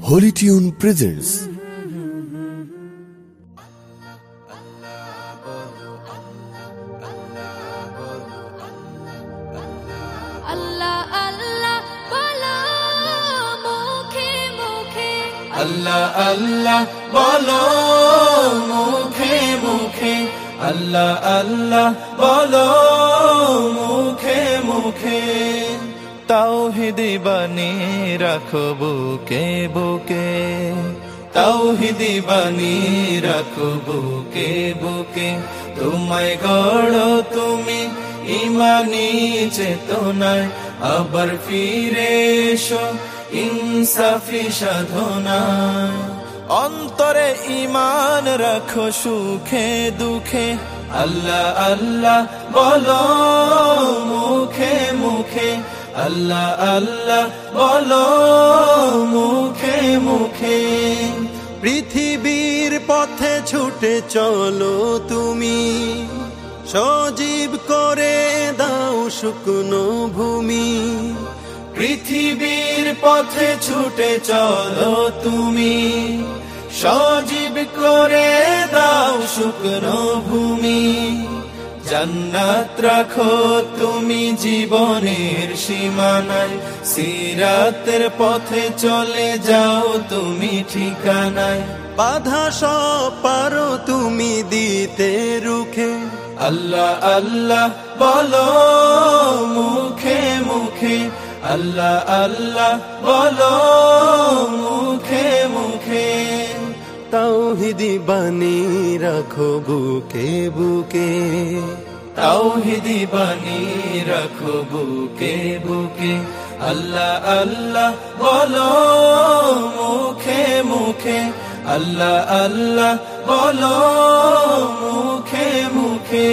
Holy tune presents Allah Allah বলো মুখে মুখে আল্লাহ আল্লাহ বলো মুখে মুখে তাওহিদি বানি রাখো বুকে বুকে। তাওহিদি বানি রাখো বুকে বুকে। তোমায় গড় তুমি ইমানি চেতনায়। আবার ফিরে এসো ইনসাফি সাধনায়। অন্তরে ইমান রাখো সুখে দুঃখে। আল্লাহ আল্লাহ বলো। আল্লাহ আল্লাহ, বলো মুখে মুখে, পৃথিবীর পথে ছুটে চলো তুমি, সজীব করে দাও শুকনো ভূমি, পৃথিবীর পথে ছুটে চলো তুমি, সজীব করে দাও শুকনো ভূমি। জান্নাত রাখো তুমি জীবনের সীমানায়। সিরাতের পথে চলে যাও তুমি ঠিকানায়। বাধা সব পারো তুমি দিতে রুখে। আল্লাহ আল্লাহ বলো মুখে মুখে। আল্লাহ আল্লাহ বলো মুখে মুখে। তাওহিদি বানি রাখো বুকে বুকে। তাওহিদি বানি রাখো বুকে বুকে। আল্লাহ আল্লাহ বলো মুখে মুখে। আল্লাহ আল্লাহ বলো মুখে মুখে।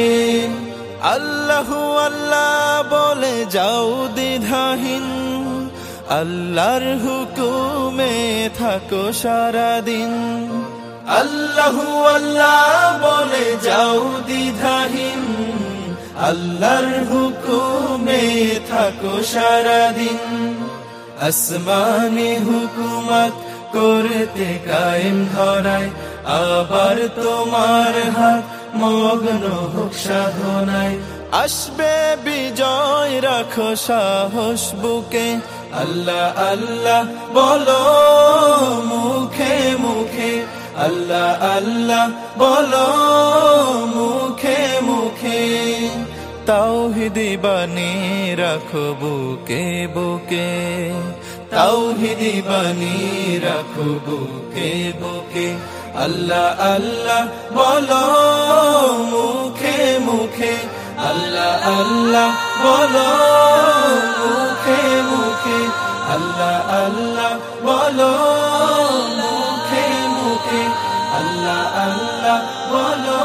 আল্লাহ আল্লাহ বলে যাও দ্বিধাহীন। আল্লাহর হুকুমে থাকো সারাদিন। আল্লাহু আল্লাহ বলে যাও দ্বিধাহীন। আল্লাহর হুকুমে থাকো সারাদিন। আসমানি হুকুমত করতে কায়েম ধরায় আবার তোমার হাত মগ্ন হোক সাধনায়। আসবে বিজয় রাখো সাহস বুকে আল্লাহ আল্লাহ, বলো মুখে মুখে। আল্লাহ আল্লাহ, বলো মুখে মুখে। তাওহিদি বানি রাখো বুকে বুকে। তাওহিদি বানি রাখো বুকে বুকে। আল্লাহ আল্লাহ, বলো মুখে মুখে। আল্লাহ আল্লাহ, বলো আল্লাহ আল্লাহ বলো মুখে মুখে আল্লাহ আল্লাহ বলো